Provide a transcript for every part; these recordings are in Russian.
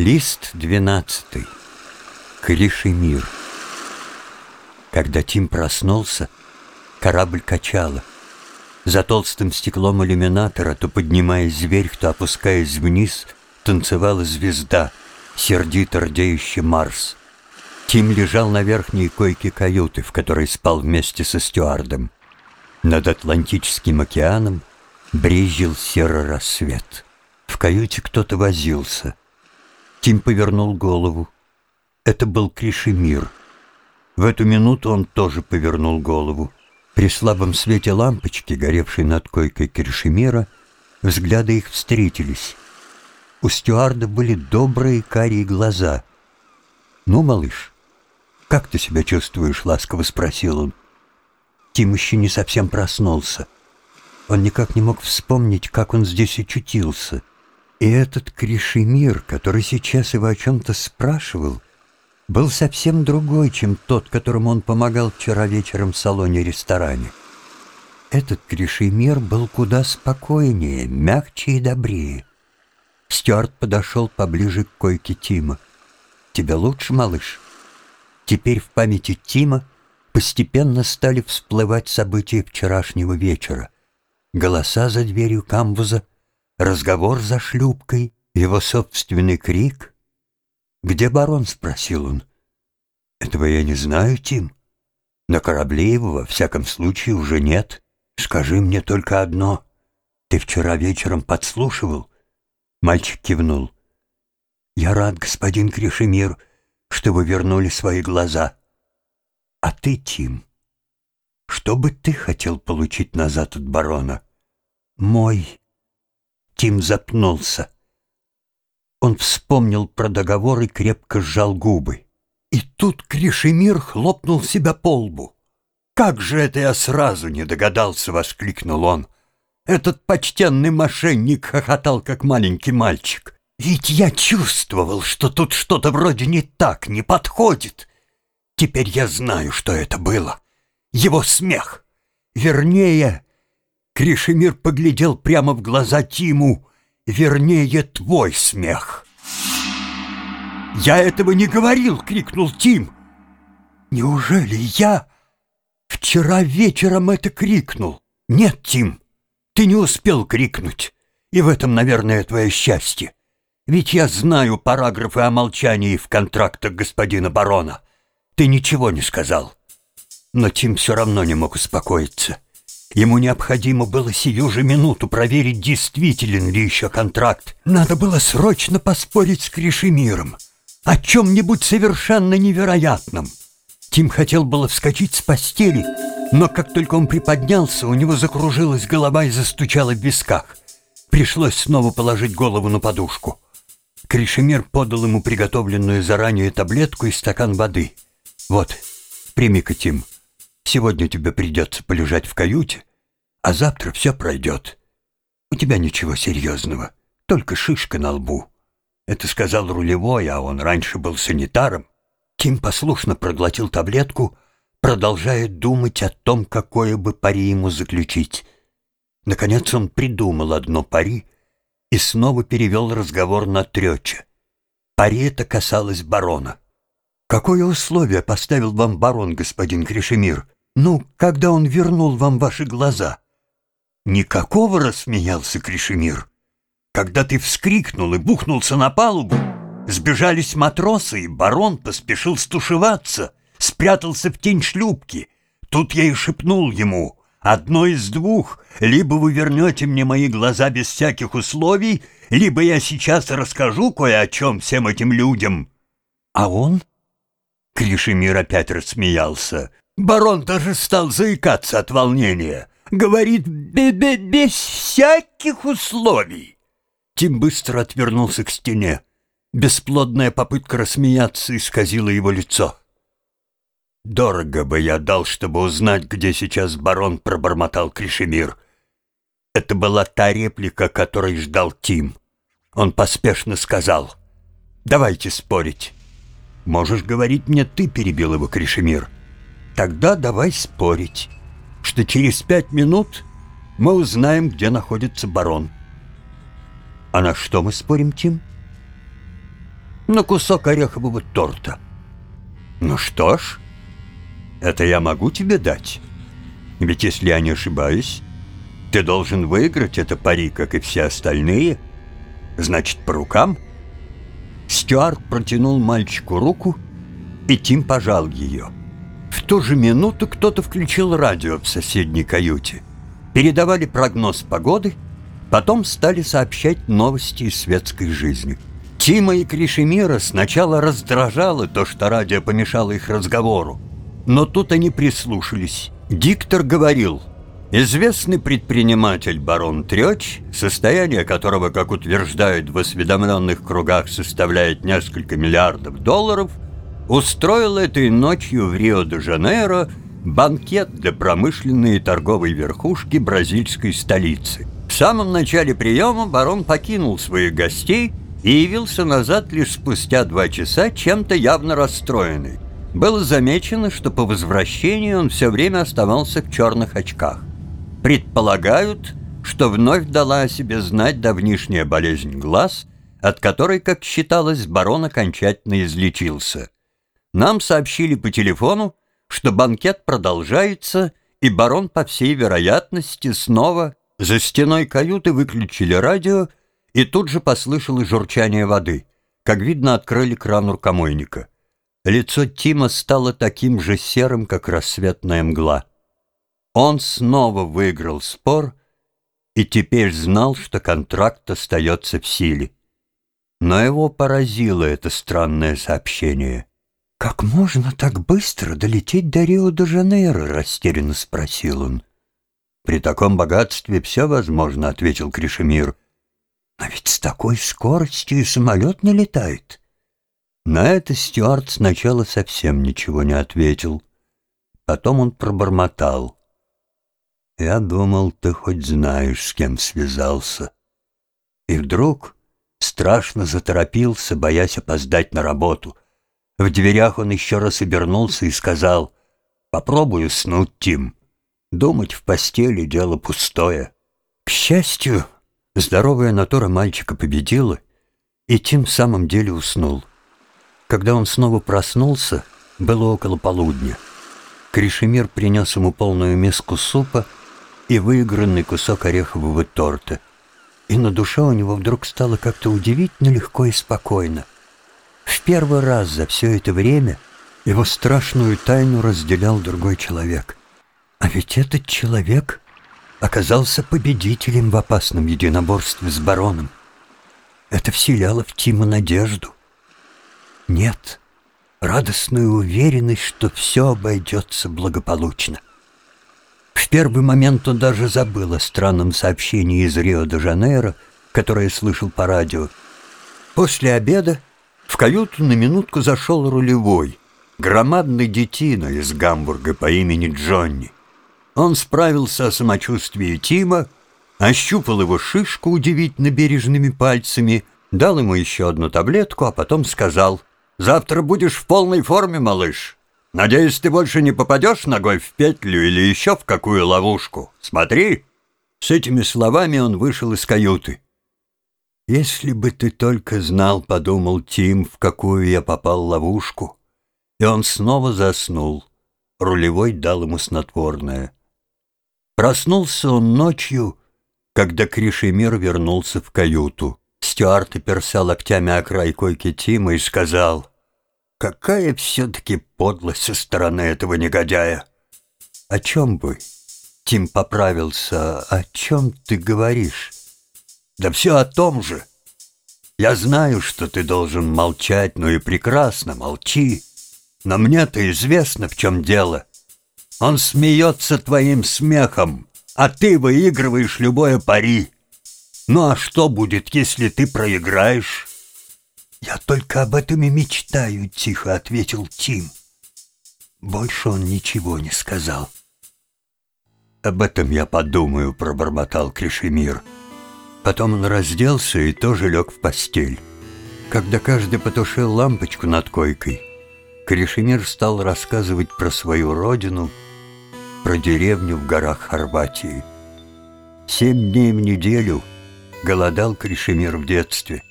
Лист двенадцатый. Калишемир. Когда Тим проснулся, корабль качало. За толстым стеклом иллюминатора, то поднимаясь вверх, то опускаясь вниз, танцевала звезда, сердито рдеющий Марс. Тим лежал на верхней койке каюты, в которой спал вместе со стюардом. Над Атлантическим океаном брезжил серый рассвет. В каюте кто-то возился. Тим повернул голову. Это был Кришемир. В эту минуту он тоже повернул голову. При слабом свете лампочки, горевшей над койкой Кришемира, взгляды их встретились. У стюарда были добрые карие глаза. «Ну, малыш, как ты себя чувствуешь?» — ласково спросил он. Тим еще не совсем проснулся. Он никак не мог вспомнить, как он здесь очутился — и этот Кришемир, который сейчас его о чем-то спрашивал, был совсем другой, чем тот, которому он помогал вчера вечером в салоне-ресторане. Этот Кришемир был куда спокойнее, мягче и добрее. Стюарт подошел поближе к койке Тима. «Тебе лучше, малыш?» Теперь в памяти Тима постепенно стали всплывать события вчерашнего вечера. Голоса за дверью камбуза, разговор за шлюпкой, его собственный крик. «Где барон?» — спросил он. «Этого я не знаю, Тим. На корабле его, во всяком случае, уже нет. Скажи мне только одно. Ты вчера вечером подслушивал?» Мальчик кивнул. «Я рад, господин Кришемир, что вы вернули свои глаза. А ты, Тим, что бы ты хотел получить назад от барона?» «Мой Тим запнулся. Он вспомнил про договор и крепко сжал губы. И тут Кришемир хлопнул себя по лбу. «Как же это я сразу не догадался!» — воскликнул он. Этот почтенный мошенник хохотал, как маленький мальчик. «Ведь я чувствовал, что тут что-то вроде не так, не подходит. Теперь я знаю, что это было. Его смех. Вернее, Кришемир поглядел прямо в глаза Тиму, вернее, твой смех. «Я этого не говорил!» — крикнул Тим. «Неужели я вчера вечером это крикнул?» «Нет, Тим, ты не успел крикнуть, и в этом, наверное, твое счастье. Ведь я знаю параграфы о молчании в контрактах господина барона. Ты ничего не сказал». Но Тим все равно не мог успокоиться. Ему необходимо было сию же минуту проверить, действителен ли еще контракт. Надо было срочно поспорить с Кришемиром о чем-нибудь совершенно невероятном. Тим хотел было вскочить с постели, но как только он приподнялся, у него закружилась голова и застучала в висках. Пришлось снова положить голову на подушку. Кришемир подал ему приготовленную заранее таблетку и стакан воды. «Вот, прими-ка, Тим». Сегодня тебе придется полежать в каюте, а завтра все пройдет. У тебя ничего серьезного, только шишка на лбу. Это сказал рулевой, а он раньше был санитаром. Ким послушно проглотил таблетку, продолжая думать о том, какое бы пари ему заключить. Наконец он придумал одно пари и снова перевел разговор на треча. Пари это касалось барона. «Какое условие поставил вам барон, господин Кришемир?» «Ну, когда он вернул вам ваши глаза?» «Никакого!» — рассмеялся Кришемир. «Когда ты вскрикнул и бухнулся на палубу, сбежались матросы, и барон поспешил стушеваться, спрятался в тень шлюпки. Тут я и шепнул ему, одно из двух, либо вы вернете мне мои глаза без всяких условий, либо я сейчас расскажу кое о чем всем этим людям». «А он?» Кришемир опять рассмеялся. Барон даже стал заикаться от волнения. Говорит, без всяких условий. Тим быстро отвернулся к стене. Бесплодная попытка рассмеяться исказила его лицо. «Дорого бы я дал, чтобы узнать, где сейчас барон», — пробормотал Кришемир. Это была та реплика, которой ждал Тим. Он поспешно сказал, «Давайте спорить». «Можешь говорить мне ты», — перебил его Кришемир. Тогда давай спорить, что через пять минут мы узнаем, где находится барон. А на что мы спорим, Тим? на кусок орехового торта. Ну что ж, это я могу тебе дать. Ведь если я не ошибаюсь, ты должен выиграть это пари, как и все остальные. Значит, по рукам? Стюарт протянул мальчику руку, и Тим пожал ее. В ту же минуту кто-то включил радио в соседней каюте. Передавали прогноз погоды, потом стали сообщать новости из светской жизни. Тима и Кришемира сначала раздражало то, что радио помешало их разговору. Но тут они прислушались. Диктор говорил, известный предприниматель барон Трёч, состояние которого, как утверждают в осведомленных кругах, составляет несколько миллиардов долларов, устроил этой ночью в Рио-де-Жанейро банкет для промышленной и торговой верхушки бразильской столицы. В самом начале приема барон покинул своих гостей и явился назад лишь спустя два часа, чем-то явно расстроенный было замечено, что по возвращении он все время оставался в черных очках. Предполагают, что вновь дала о себе знать давнишняя болезнь глаз, от которой, как считалось, барон окончательно излечился. Нам сообщили по телефону, что банкет продолжается, и барон, по всей вероятности, снова за стеной каюты выключили радио, и тут же послышалось журчание воды. Как видно, открыли кран рукомойника. Лицо Тима стало таким же серым, как рассветная мгла. Он снова выиграл спор и теперь знал, что контракт остается в силе. Но его поразило это странное сообщение. «Как можно так быстро долететь до Рио-де-Жанейро?» — растерянно спросил он. «При таком богатстве все возможно», — ответил Кришемир. «Но ведь с такой скоростью и самолет не летает». На это Стюарт сначала совсем ничего не ответил. Потом он пробормотал. «Я думал, ты хоть знаешь, с кем связался». И вдруг страшно заторопился, боясь опоздать на работу. В дверях он еще раз обернулся и сказал, «Попробую снуть, Тим. Думать в постели — дело пустое». К счастью, здоровая натура мальчика победила, и Тим в самом деле уснул. Когда он снова проснулся, было около полудня. Кришемир принес ему полную миску супа и выигранный кусок орехового торта. И на душе у него вдруг стало как-то удивительно легко и спокойно. В первый раз за все это время его страшную тайну разделял другой человек. А ведь этот человек оказался победителем в опасном единоборстве с бароном. Это вселяло в Тима надежду. Нет, радостную уверенность, что все обойдется благополучно. В первый момент он даже забыл о странном сообщении из Рио-де-Жанейро, которое слышал по радио. После обеда в каюту на минутку зашел рулевой, громадный детина из Гамбурга по имени Джонни. Он справился о самочувствии Тима, ощупал его шишку удивительно бережными пальцами, дал ему еще одну таблетку, а потом сказал — Завтра будешь в полной форме, малыш. Надеюсь, ты больше не попадешь ногой в петлю или еще в какую ловушку. Смотри!» С этими словами он вышел из каюты. «Если бы ты только знал, — подумал Тим, — в какую я попал ловушку». И он снова заснул. Рулевой дал ему снотворное. Проснулся он ночью, когда Кришемир вернулся в каюту. Стюарт оперся локтями о край койки Тима и сказал, Какая все-таки подлость со стороны этого негодяя! О чем бы? Тим поправился. О чем ты говоришь? Да все о том же. Я знаю, что ты должен молчать, но и прекрасно молчи. Но мне-то известно, в чем дело. Он смеется твоим смехом, а ты выигрываешь любое пари. Ну а что будет, если ты проиграешь? «Я только об этом и мечтаю», — тихо ответил Тим. Больше он ничего не сказал. «Об этом я подумаю», — пробормотал Кришемир. Потом он разделся и тоже лег в постель. Когда каждый потушил лампочку над койкой, Кришемир стал рассказывать про свою родину, про деревню в горах Хорватии. Семь дней в неделю голодал Кришемир в детстве —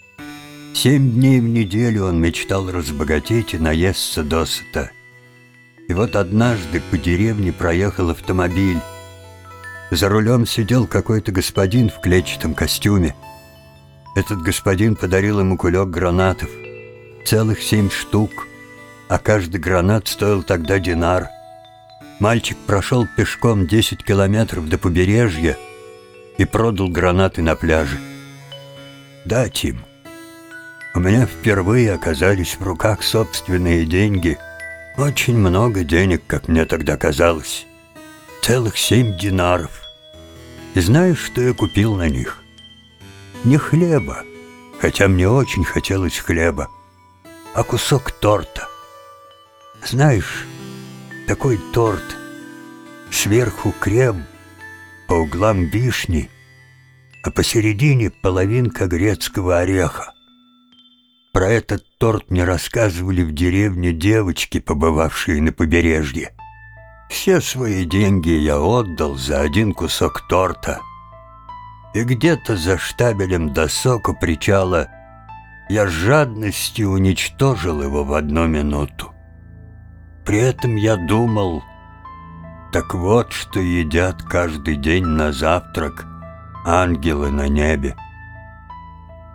Семь дней в неделю он мечтал разбогатеть и наесться досыта. И вот однажды по деревне проехал автомобиль. За рулем сидел какой-то господин в клетчатом костюме. Этот господин подарил ему кулек гранатов. Целых семь штук, а каждый гранат стоил тогда динар. Мальчик прошел пешком 10 километров до побережья и продал гранаты на пляже. Да, Тим, у меня впервые оказались в руках собственные деньги. Очень много денег, как мне тогда казалось. Целых семь динаров. И знаешь, что я купил на них? Не хлеба, хотя мне очень хотелось хлеба, а кусок торта. Знаешь, такой торт, сверху крем, по углам вишни, а посередине половинка грецкого ореха. Про этот торт мне рассказывали в деревне девочки, побывавшие на побережье. Все свои деньги я отдал за один кусок торта. И где-то за штабелем досок у причала я с жадностью уничтожил его в одну минуту. При этом я думал, так вот, что едят каждый день на завтрак ангелы на небе.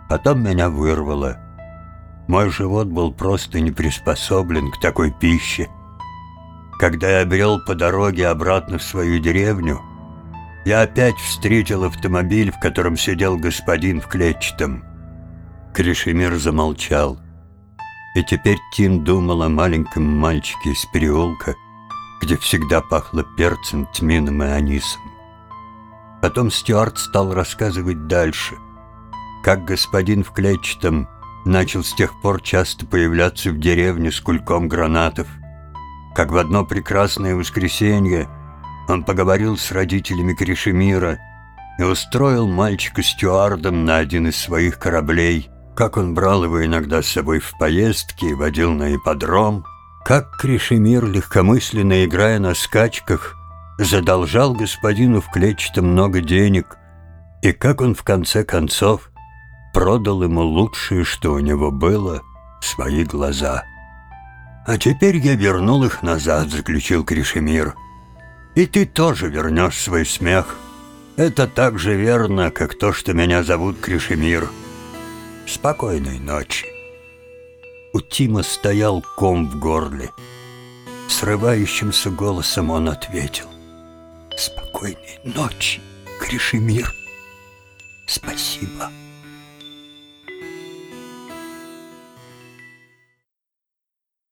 Потом меня вырвало — мой живот был просто не приспособлен к такой пище. Когда я брел по дороге обратно в свою деревню, я опять встретил автомобиль, в котором сидел господин в клетчатом. Кришемир замолчал. И теперь Тим думал о маленьком мальчике из переулка, где всегда пахло перцем, тмином и анисом. Потом Стюарт стал рассказывать дальше, как господин в клетчатом начал с тех пор часто появляться в деревне с кульком гранатов. Как в одно прекрасное воскресенье он поговорил с родителями Кришемира и устроил мальчика стюардом на один из своих кораблей, как он брал его иногда с собой в поездки и водил на ипподром, как Кришемир, легкомысленно играя на скачках, задолжал господину в клетчатом много денег, и как он в конце концов продал ему лучшее, что у него было, свои глаза. «А теперь я вернул их назад», — заключил Кришемир. «И ты тоже вернешь свой смех. Это так же верно, как то, что меня зовут Кришемир. Спокойной ночи». У Тима стоял ком в горле. Срывающимся голосом он ответил. «Спокойной ночи, Кришемир. Спасибо».